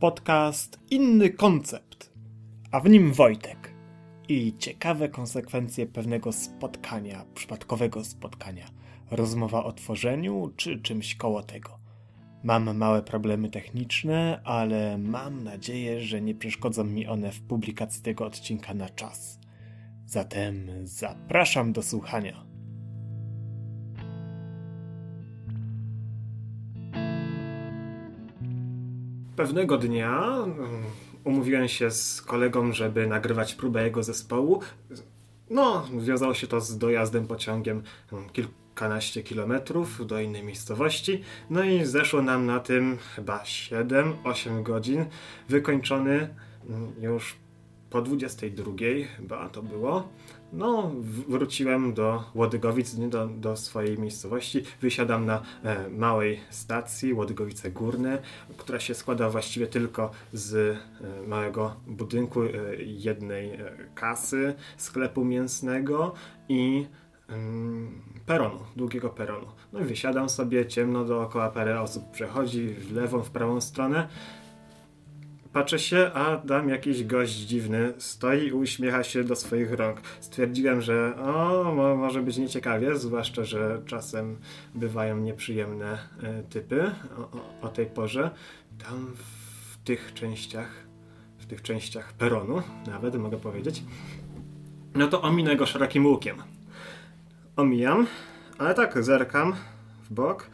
podcast Inny Koncept, a w nim Wojtek i ciekawe konsekwencje pewnego spotkania, przypadkowego spotkania, rozmowa o tworzeniu czy czymś koło tego. Mam małe problemy techniczne, ale mam nadzieję, że nie przeszkodzą mi one w publikacji tego odcinka na czas. Zatem zapraszam do słuchania. Pewnego dnia mm, umówiłem się z kolegą, żeby nagrywać próbę jego zespołu. No, wiązało się to z dojazdem pociągiem mm, kilkanaście kilometrów do innej miejscowości. No i zeszło nam na tym chyba 7-8 godzin. Wykończony mm, już po 22 chyba to było. No, wróciłem do Łodygowic, do, do swojej miejscowości. Wysiadam na e, małej stacji, Łodygowice Górne, która się składa właściwie tylko z e, małego budynku, e, jednej e, kasy, sklepu mięsnego i mm, peronu, długiego peronu. No i wysiadam sobie, ciemno dookoła, parę osób przechodzi w lewą, w prawą stronę. Patrzę się, a tam jakiś gość dziwny stoi i uśmiecha się do swoich rąk. Stwierdziłem, że o, może być nieciekawie, zwłaszcza, że czasem bywają nieprzyjemne e, typy o, o, o tej porze. Tam w tych częściach, w tych częściach peronu, nawet mogę powiedzieć. No to ominę go szerokim łukiem. Omijam, ale tak zerkam w bok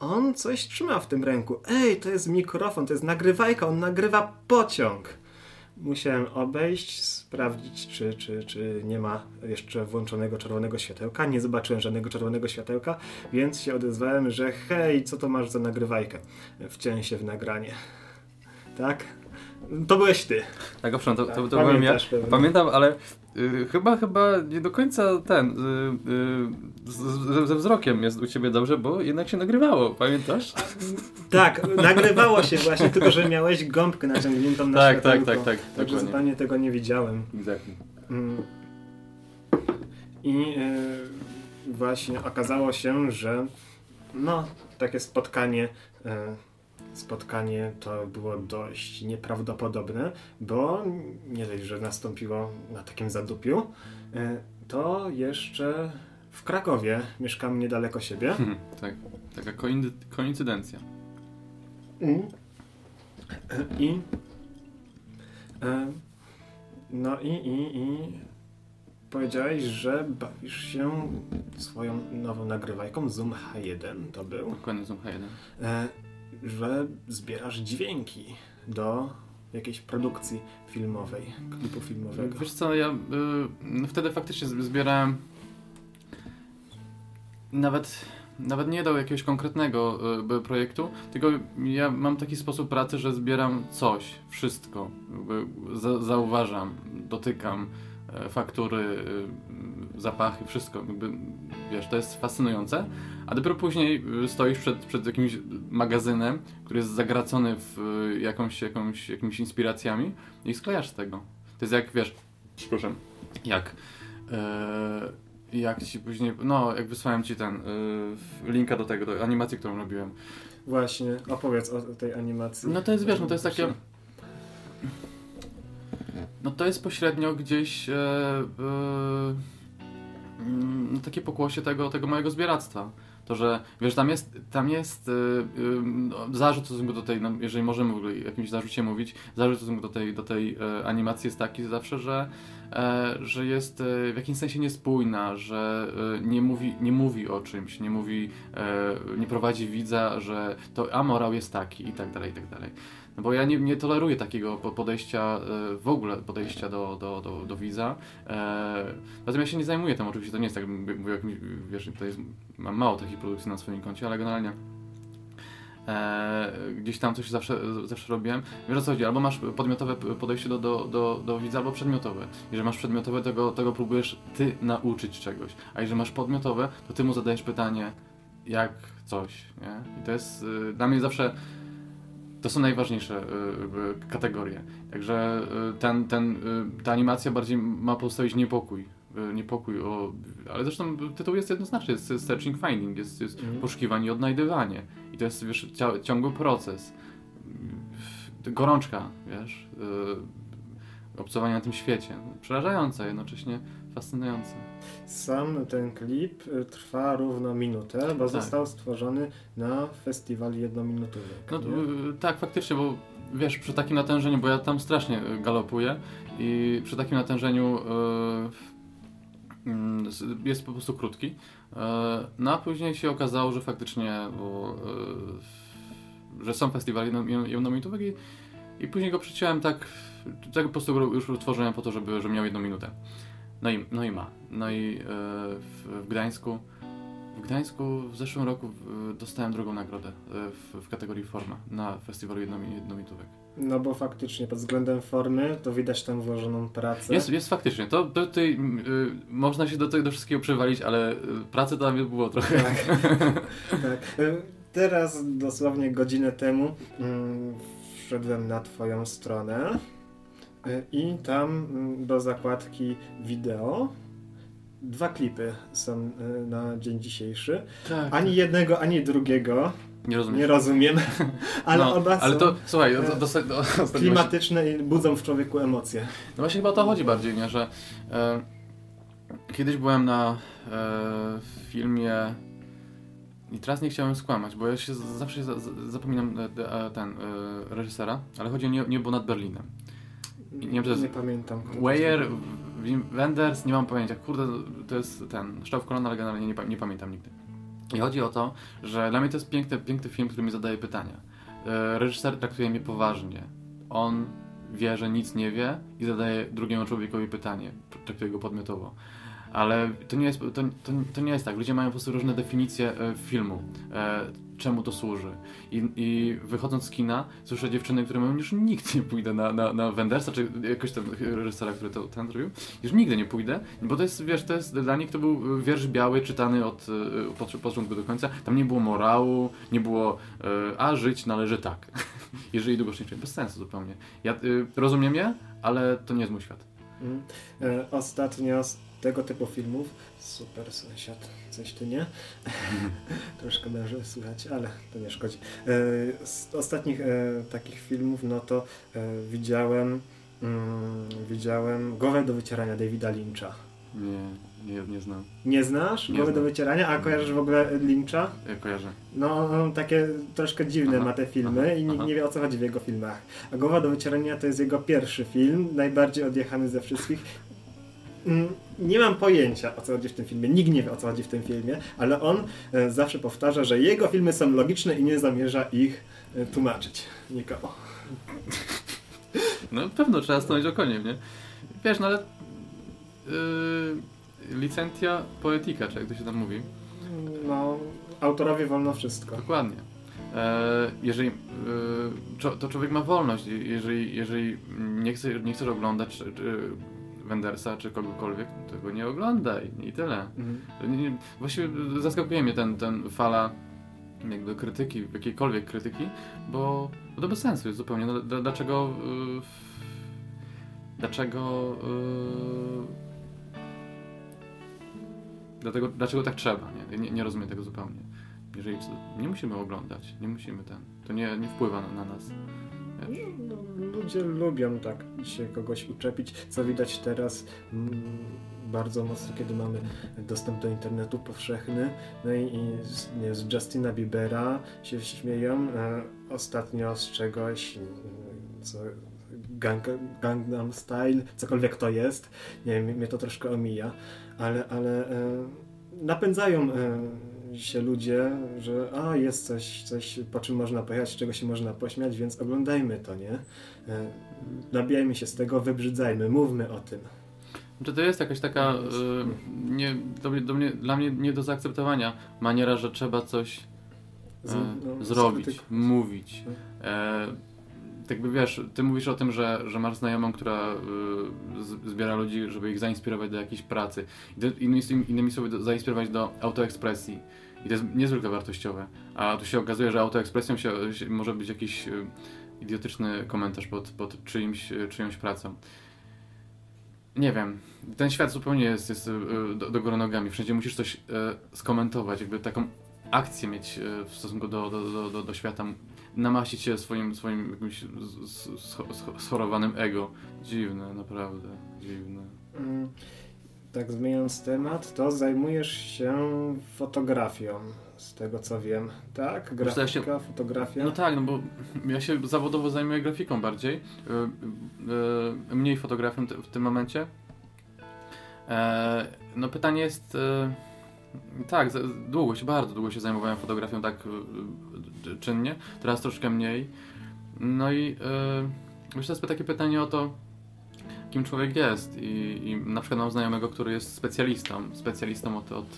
on coś trzyma w tym ręku. Ej, to jest mikrofon, to jest nagrywajka, on nagrywa pociąg. Musiałem obejść, sprawdzić, czy, czy, czy nie ma jeszcze włączonego czerwonego światełka. Nie zobaczyłem żadnego czerwonego światełka, więc się odezwałem, że hej, co to masz za nagrywajkę? Wciąłem się w nagranie. Tak? To byłeś ty. Tak, owszem, to, to, to byłem ja. Pamiętam, ale chyba, chyba nie do końca ten, y, y, z, ze wzrokiem jest u ciebie dobrze, bo jednak się nagrywało, pamiętasz? Tak, nagrywało się właśnie, tylko że miałeś gąbkę naciągniętą na Tak, tak, tak, tak. Także zupełnie tego nie widziałem. Exactly. Mm. I y, właśnie okazało się, że no, takie spotkanie y, spotkanie to było dość nieprawdopodobne, bo nie dość, że nastąpiło na takim zadupiu, e, to jeszcze w Krakowie mieszkam niedaleko siebie. Hmm, tak, taka koincydencja. Mm. I e, no i, i, i powiedziałeś, że bawisz się swoją nową nagrywajką Zoom H1 to był. Dokładnie Zoom H1 że zbierasz dźwięki do jakiejś produkcji filmowej, klipu filmowego. Wiesz co, ja y, wtedy faktycznie zbierałem nawet nawet nie dał jakiegoś konkretnego y, projektu, tylko ja mam taki sposób pracy, że zbieram coś, wszystko. Za, zauważam, dotykam e, faktury, y, zapachy, wszystko. Jakby, wiesz, to jest fascynujące. A dopiero później y, stoisz przed, przed jakimś magazynem, który jest zagracony w y, jakąś, jakąś, jakimiś inspiracjami i sklejasz z tego. To jest jak, wiesz, przepraszam, jak yy, jak ci później, no jak wysłałem ci ten yy, linka do tego, do animacji, którą robiłem. Właśnie, opowiedz o tej animacji. No to jest, wiesz, no to jest takie... No to jest pośrednio gdzieś yy, yy, takie pokłosie tego, tego mojego zbieractwa. To, że wiesz, tam jest, tam jest yy, yy, zarzut w stosunku do tej, no, jeżeli możemy w ogóle jakimś zarzucie mówić, zarzut w stosunku do tej, do tej yy, animacji jest taki zawsze, że, e, że jest w jakimś sensie niespójna, że nie, mówi, nie mówi o czymś, nie mówi, nie prowadzi widza, że to amorał jest taki i tak dalej, i tak dalej. Bo ja nie, nie toleruję takiego podejścia, e, w ogóle podejścia do, do, do, do widza. Natomiast ja się nie zajmuję tym oczywiście, to nie jest tak, mówię, jakimś, wiesz, to jest, mam mało takich produkcji na swoim koncie, ale generalnie e, gdzieś tam coś zawsze, zawsze robiłem. Wiesz o co chodzi, albo masz podmiotowe podejście do, do, do, do widza, albo przedmiotowe. Jeżeli masz przedmiotowe, tego, tego próbujesz ty nauczyć czegoś, a jeżeli masz podmiotowe, to ty mu zadajesz pytanie, jak coś, nie? I to jest y, dla mnie zawsze to są najważniejsze y, y, kategorie. Także y, ten, ten, ta animacja bardziej ma pozostawić niepokój. Niepokój o. Ale zresztą tytuł jest jednoznaczny, jest searching finding, jest, jest mm. poszukiwanie i odnajdywanie. I to jest wiesz, ciągły proces. gorączka, wiesz, y, obcowania na tym świecie. Przerażające, jednocześnie fascynujące. Sam ten klip y, trwa równo minutę, bo Tak. został stworzony na festiwal jednominutówek. No nie? y, tak, faktycznie, bo wiesz, przy takim natężeniu, bo ja tam strasznie y, galopuję i przy takim natężeniu y, mm, jest po prostu krótki. Y, No a później się okazało, że faktycznie, bo, y, że są festiwale jedno- jedno- jednominutówek i, i później go przyciąłem tak, tak po prostu już utworzyłem po to, żeby, żeby miał jedną minutę. No i, no i ma. No i y, w, w Gdańsku w Gdańsku w zeszłym roku dostałem drugą nagrodę y, w, w kategorii forma na festiwalu jednomi- jednominutówek. No bo faktycznie pod względem formy to widać tam włożoną pracę. Jest, jest faktycznie, to, to tutaj y, można się do tego wszystkiego przywalić, ale pracy tam było trochę. Tak. tak. Teraz dosłownie godzinę temu mm, wszedłem na Twoją stronę i tam mm, do zakładki wideo dwa klipy są y, na dzień dzisiejszy. Tak. Ani jednego, ani drugiego Nie rozumiem. nie rozumiem, ale no, oba ale są to, słuchaj, e, do, do, do, klimatyczne i budzą w człowieku emocje. No właśnie chyba o to chodzi bardziej, nie? że e, kiedyś byłem na e, filmie i teraz nie chciałem skłamać, bo ja się zawsze za, za, zapominam e, e, ten e, reżysera, ale chodzi o nie, niebo nad Berlinem. Nie wiem, czy to jest- nie pamiętam. Weyer, Wenders, nie mam pojęcia, kurde, to jest ten, sztab kolana, ale generalnie nie, nie pamiętam nigdy. I chodzi o to, że dla mnie to jest piękny, piękny film, który mi zadaje pytania. E, Reżyser traktuje mnie poważnie. On wie, że nic nie wie i zadaje drugiemu człowiekowi pytanie. Traktuje go podmiotowo. Ale to nie jest, to, to, to nie jest tak. Ludzie mają po prostu różne definicje e, filmu. E, czemu to służy. I, I wychodząc z kina, słyszę dziewczyny, które mówią, już nigdy nie pójdę na, na, na Wendersa, czy jakoś tam reżysera, który to ten zrobił. Już nigdy nie pójdę, bo to jest, wiesz, to jest dla nich to był wiersz biały, czytany od e, początku do końca. Tam nie było morału, nie było, e, a żyć należy tak. Jeżeli nie czuje. Bez sensu zupełnie. Ja e, rozumiem je, ale to nie jest mój świat. Mm. E, Ostatnio tego typu filmów, super sąsiad, coś ty nie? Troszkę może słychać, ale to nie szkodzi. E, Z ostatnich e, takich filmów, no to e, widziałem mm, widziałem Głowę do wycierania Davida Lyncha. Nie, nie, nie znam. Nie znasz Nie Głowy znam. do wycierania, a kojarzysz w ogóle Lyncha? Ja kojarzę. No, on takie troszkę dziwne Aha, ma te filmy aha, i nikt aha. nie wie o co chodzi w jego filmach. A Głowa do wycierania to jest jego pierwszy film, najbardziej odjechany ze wszystkich. Mm, Nie mam pojęcia o co chodzi w tym filmie, nikt nie wie o co chodzi w tym filmie, ale on e, zawsze powtarza, że jego filmy są logiczne i nie zamierza ich e, tłumaczyć nikomu. No pewno trzeba stanąć okoniem, nie? Wiesz, no ale yy, licentia poetica, czy jak to się tam mówi. No, autorowi wolno wszystko. Dokładnie. E, jeżeli e, to człowiek ma wolność, Je- jeżeli, jeżeli nie, chce, nie chcesz oglądać Wendersa czy kogokolwiek, to go nie oglądaj i tyle. Mhm. Właściwie zaskakuje mnie ten, ten fala jakby krytyki, jakiejkolwiek krytyki, bo, bo to bez sensu jest zupełnie. No, dlaczego y, dlaczego y, dlatego, dlaczego tak trzeba? Nie? Nie, nie rozumiem tego zupełnie. Jeżeli nie musimy oglądać, nie musimy ten, to nie, nie wpływa na, na nas. Wiesz? No, ludzie lubią tak się kogoś uczepić, co widać teraz mm, bardzo mocno, kiedy mamy dostęp do internetu powszechny. No i, i z, nie, z Justina Biebera się śmieją e, ostatnio z czegoś, mm, co Gang, Gangnam Style, cokolwiek to jest. Nie wiem, mnie to troszkę omija, ale, ale e, napędzają e, się ludzie, że a, jest coś, coś, po czym można pojechać, z czego się można pośmiać, więc oglądajmy to, nie? E, Nabijajmy się z tego, wybrzydzajmy, mówmy o tym. Czy to jest jakaś taka, No, y, nie, do, do mnie, dla mnie nie do zaakceptowania maniera, że trzeba coś Z- e, no, zrobić, skrytykować. mówić. E, tak jakby wiesz, ty mówisz o tym, że, że masz znajomą, która y, z, zbiera ludzi, żeby ich zainspirować do jakiejś pracy. Innymi, innymi słowy, do, zainspirować do autoekspresji. I to jest niezwykle wartościowe. A tu się okazuje, że autoekspresją się, się może być jakiś y, idiotyczny komentarz pod, pod czyimś, y, czyjąś pracą. Nie wiem. Ten świat zupełnie jest, jest y, do, do góry nogami. Wszędzie musisz coś skomentować, jakby taką akcję mieć w stosunku do, do, do, do, do świata, namaścić się swoim, swoim jakimś schorowanym ego. Dziwne, naprawdę, dziwne. Mm, tak zmieniając temat, to zajmujesz się fotografią, z tego co wiem, tak? Grafika, się, fotografia? No tak, no bo ja się zawodowo zajmuję grafiką bardziej, yy, yy, mniej fotografią w tym momencie. E, no pytanie jest... Tak, długo się, bardzo długo się zajmowałem fotografią tak czynnie, teraz troszkę mniej. No i yy, myślę sobie takie pytanie o to, kim człowiek jest I, i na przykład mam znajomego, który jest specjalistą, specjalistą od, od,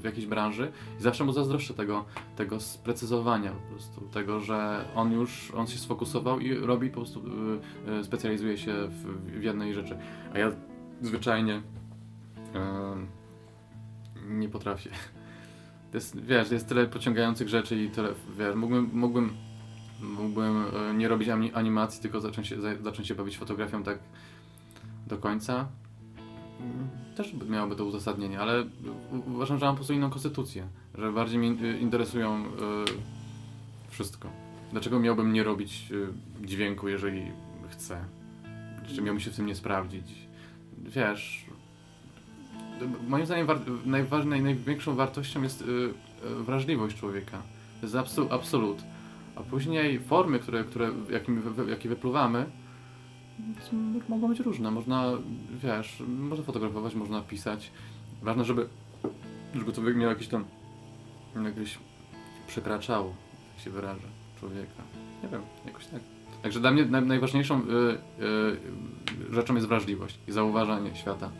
w jakiejś branży i zawsze mu zazdroszczę tego, tego sprecyzowania po prostu, tego, że on już, on się sfokusował i robi po prostu, yy, specjalizuje się w, w jednej rzeczy, a ja zwyczajnie yy, nie potrafię. Jest, wiesz, jest tyle pociągających rzeczy i tyle, wiesz, mógłbym, mógłbym, mógłbym nie robić animacji, tylko zacząć się, zacząć się bawić fotografią tak do końca. Też miałoby to uzasadnienie, ale uważam, że mam po prostu inną konstytucję, że bardziej mnie interesują y, wszystko. Dlaczego miałbym nie robić y, dźwięku, jeżeli chcę? Czy miałbym się w tym nie sprawdzić? Wiesz, moim zdaniem najważniejszą, największą wartością jest y, wrażliwość człowieka. To jest absol absolut. A później formy, które, które, wypluwamy, mogą być różne. Można, wiesz, można fotografować, można pisać. Ważne, żeby, żeby to miało jakieś tam, jakieś przekraczało, jak się wyraża, człowieka. Nie wiem, jakoś tak. Także dla mnie najważniejszą y, y, rzeczą jest wrażliwość i zauważanie świata.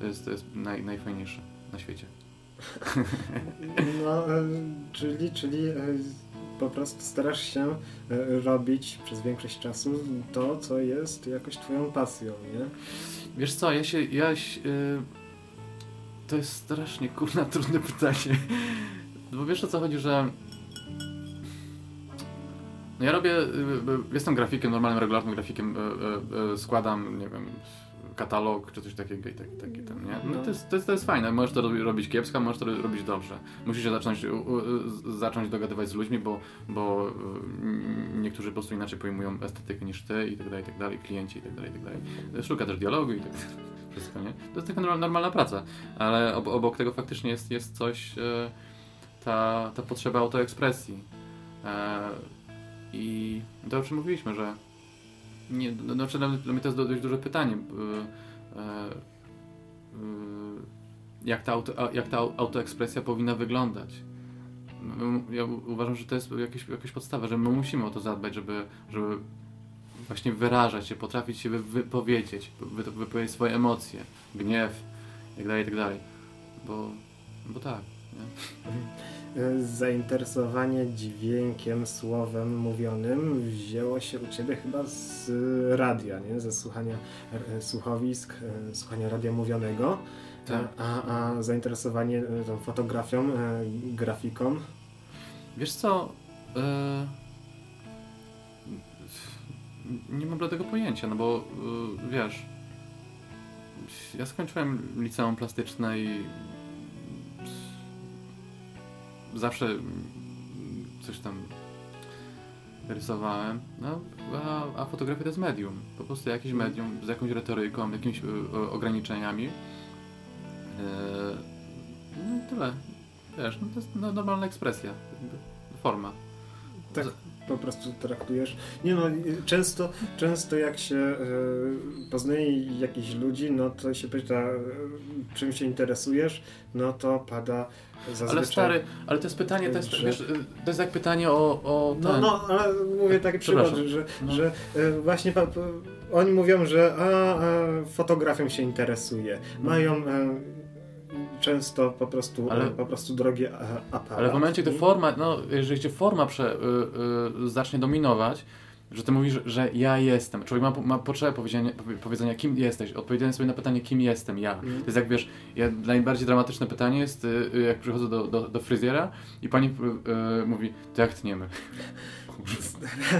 To jest, to jest naj, najfajniejsze na świecie. No, e, czyli, czyli e, po prostu starasz się e, robić przez większość czasu to, co jest jakoś twoją pasją, nie? Wiesz co, ja się, ja się, to jest strasznie kurna trudne pytanie. Bo wiesz o co chodzi, że no ja robię, jestem grafikiem, normalnym, regularnym grafikiem, składam, nie wiem, katalog czy coś takiego i taki, taki tam, nie? No, no. To, jest, to, jest, to jest fajne, możesz to robić kiepsko, możesz to robić dobrze. Musisz się zacząć, zacząć dogadywać z ludźmi, bo, bo y, niektórzy po prostu inaczej pojmują estetykę niż ty i tak dalej, i tak dalej, klienci i tak dalej, i tak dalej. Szuka też dialogu i tak wszystko, nie? To jest taka normalna praca, ale obok tego faktycznie jest, jest coś, e, ta, ta potrzeba autoekspresji. E, I to o czym mówiliśmy, że nie, no, znaczy dla mnie to jest dość duże pytanie. E, e, jak ta, auto, jak ta autoekspresja powinna wyglądać? Ja uważam, że to jest jakieś, jakaś podstawa, że my musimy o to zadbać, żeby, żeby właśnie wyrażać się, potrafić się wypowiedzieć, wypowiedzieć swoje emocje, gniew itd., tak itd. Tak bo, bo tak. E, zainteresowanie dźwiękiem, słowem mówionym wzięło się u Ciebie chyba z radia, nie? ze słuchania e, słuchowisk, e, słuchania radia mówionego. Tak. A, a zainteresowanie tą fotografią, grafiką? Wiesz co? nie mam tego pojęcia, no bo wiesz, ja skończyłem liceum plastyczne i zawsze coś tam rysowałem, no, a, a, fotografia to jest medium. Po prostu jakieś mhm. medium z jakąś retoryką, jakimiś y, ograniczeniami. Yy, no i tyle. Wiesz, no to jest no, normalna ekspresja, forma. Tak po prostu traktujesz. Nie no, często, często jak się e, poznaje jakichś ludzi, no to się pyta, e, czym się interesujesz, no to pada zazwyczaj... Ale stary, ale to jest pytanie, to jest, wiesz, to jest jak pytanie o, o no, ten... No, no, ale mówię taki przykład, że, no. że e, właśnie oni mówią, że a, a, fotografią się interesuje. No. Mają często po prostu, ale, po prostu drogie aparaty. Ale w momencie, gdy forma, no, jeżeli cię forma prze, y, y, zacznie dominować, że ty mówisz, że ja jestem. Człowiek ma, ma potrzebę powiedzenia, powiedzenia, kim jesteś, odpowiedzenia sobie na pytanie, kim jestem ja. Mm. To jest jak wiesz, ja, najbardziej dramatyczne pytanie jest, jak przychodzę do, do, do fryzjera i pani y, mówi, to jak tniemy?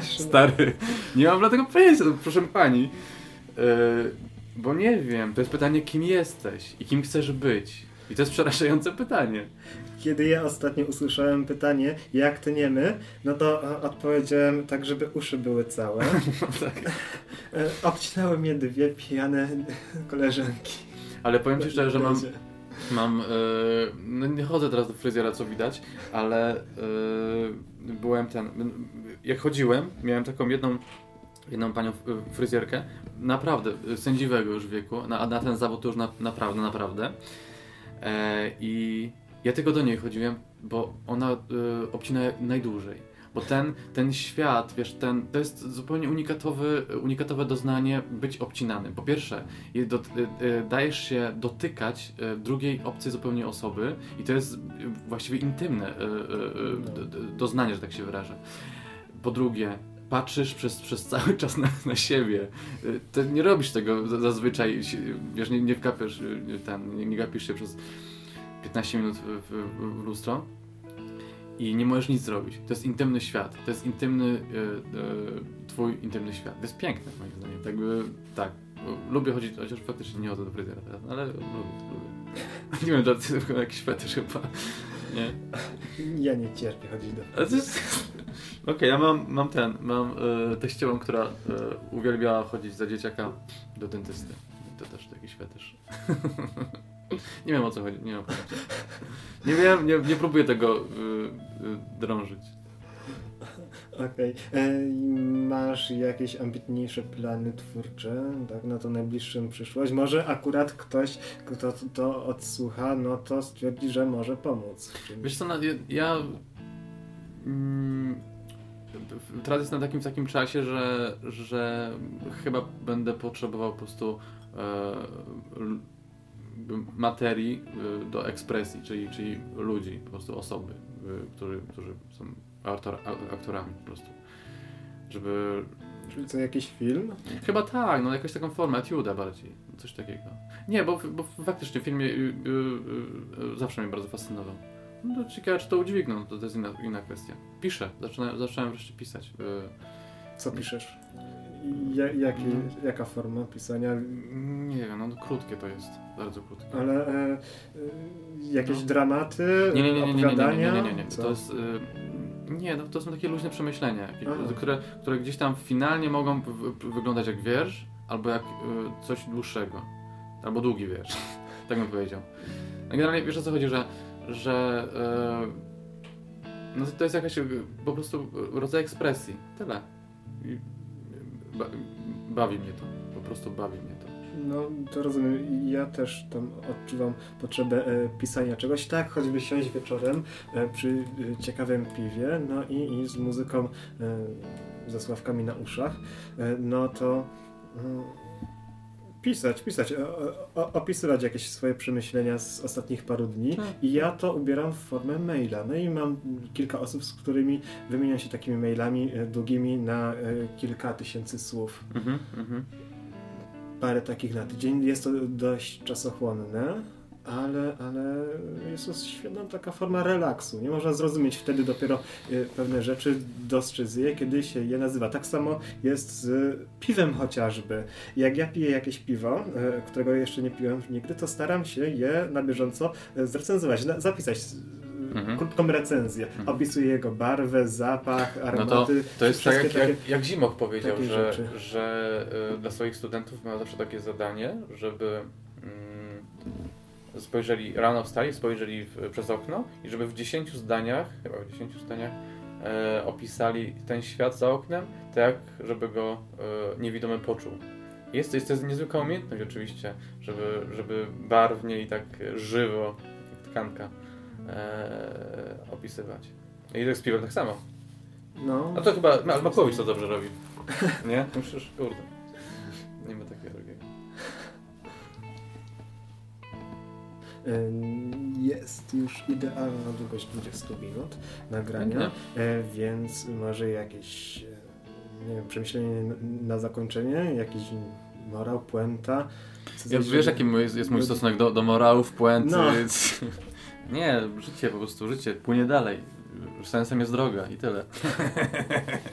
Stary, nie mam dlatego pojęcia, proszę pani. Bo nie wiem, to jest pytanie, kim jesteś i kim chcesz być. I to jest przerażające pytanie. Kiedy ja ostatnio usłyszałem pytanie, jak tniemy, no to e, odpowiedziałem tak, żeby uszy były całe. tak. E, Obcinały mnie dwie pijane koleżanki. Ale powiem Ci szczerze, że mam, mam e, no nie chodzę teraz do fryzjera, co widać, ale e, byłem ten, jak chodziłem, miałem taką jedną, jedną panią fryzjerkę, naprawdę sędziwego już wieku, na, na ten zawód to już na, naprawdę, naprawdę. E, I ja tylko do niej chodziłem, bo ona e, obcina najdłużej. Bo ten, ten świat, wiesz, ten, to jest zupełnie unikatowy, unikatowe doznanie być obcinanym. Po pierwsze, dot, e, e, dajesz się dotykać drugiej obcej zupełnie osoby i to jest właściwie intymne doznanie, że tak się wyrażę. Po drugie, patrzysz przez, przez cały czas na, na siebie. Y, Ty nie robisz tego za- zazwyczaj, wiesz, nie, nie wkapiesz, y, nie, nie gapisz się przez 15 minut w, w, w lustro i nie możesz nic zrobić. To jest intymny świat, to jest intymny, y, twój intymny świat. To jest piękne moim zdaniem, tak by, tak. Lubię chodzić, chociaż faktycznie nie chodzę do fryzjera teraz, ale lubię, lubię. Nie wiem, to jest jakiś fetysz chyba. Nie? Ja nie cierpię chodzić do. Okej, ja mam, mam ten, mam e, teściową, która e, uwielbiała chodzić za dzieciaka do dentysty. To też jakiś fetysz. nie wiem o co chodzi, nie. Nie wiem, nie, nie próbuję tego e, e, drążyć. Okej. E, i Masz jakieś ambitniejsze plany twórcze, tak, na tą najbliższą przyszłość? Może akurat ktoś, kto to odsłucha, no to stwierdzi, że może pomóc. Wiesz co, ja, ja mm, teraz jestem na takim, takim czasie, że, że chyba będę potrzebował po prostu e, materii e, do ekspresji, czyli, czyli ludzi, po prostu osoby, e, którzy, którzy są autor, aktorami po prostu. Żeby... Czyli co, jakiś film? Chyba tak, no jakąś taką formę, etiuda bardziej, coś takiego. Nie, bo, bo faktycznie film mnie, y, y, y, zawsze mnie bardzo fascynował. No to ciekawe, czy to udźwigną, to, to jest inna, inna kwestia. Piszę, zaczynałem, zacząłem wreszcie pisać. Y, Co piszesz? Ja, jaki, Mhm. Jaka forma pisania? nie wiem, no krótkie to jest, bardzo krótkie. Ale e, e, jakieś No. dramaty, Nie, nie, nie, nie, nie, nie, nie, nie, nie? To jest, y, nie, no, to są takie luźne przemyślenia, które, które gdzieś tam finalnie mogą wyglądać jak wiersz, albo jak y, coś dłuższego, albo długi wiersz, tak bym powiedział. No generalnie wiesz o co chodzi, że, że y, no to- jest jakaś y, po prostu rodzaj ekspresji, tyle. I, ba, bawi mnie to, po prostu bawi mnie. No, to rozumiem. Ja też tam odczuwam potrzebę e, pisania czegoś, tak, choćby siąść wieczorem e, przy e, ciekawym piwie, no i, i z muzyką, e, ze sławkami na uszach, e, no to mm, pisać, pisać, o, o, opisywać jakieś swoje przemyślenia z ostatnich paru dni Tak. i ja to ubieram w formę maila. No i mam kilka osób, z którymi wymieniam się takimi mailami e, długimi na e, kilka tysięcy słów Mhm, mhm. Parę takich na tydzień. Jest to dość czasochłonne, ale, ale jest to świetna taka forma relaksu. Nie można zrozumieć wtedy dopiero y, pewne rzeczy, dostrzec je, kiedy się je nazywa. Tak samo jest z piwem chociażby. Jak ja piję jakieś piwo, y, którego jeszcze nie piłem nigdy, to staram się je na bieżąco y, zrecenzować, zapisać Mhm. krótką recenzję. Mhm. Opisuję jego barwę, zapach, No to, aromaty. to jest tak, jak, jak, jak Zimoch powiedział, że, rzeczy. że y, dla swoich studentów miał zawsze takie zadanie, żeby mm, spojrzeli, rano wstali, spojrzeli w, przez okno i żeby w 10 zdaniach, chyba w 10 zdaniach, e, opisali ten świat za oknem, tak żeby go e, niewidomy poczuł. Jest to, jest to niezwykła umiejętność oczywiście, żeby, żeby barwnie i tak żywo, jak tkanka, e, opisywać. I tak z piwem tak samo. No. A to chyba Ma- Makłowicz to dobrze robi. Nie? No przecież, kurde. Nie ma takiego drugiego. Ym, Jest już idealna długość 20 minut nagrania, Pięknie. e, więc może jakieś e, nie wiem, przemyślenie na- zakończenie, jakiś morał, puenta. Ja, wiesz jaki jest, jest mój stosunek do, do morałów, puenty? No. Nie, życie po prostu, życie płynie dalej. Sensem jest droga i tyle.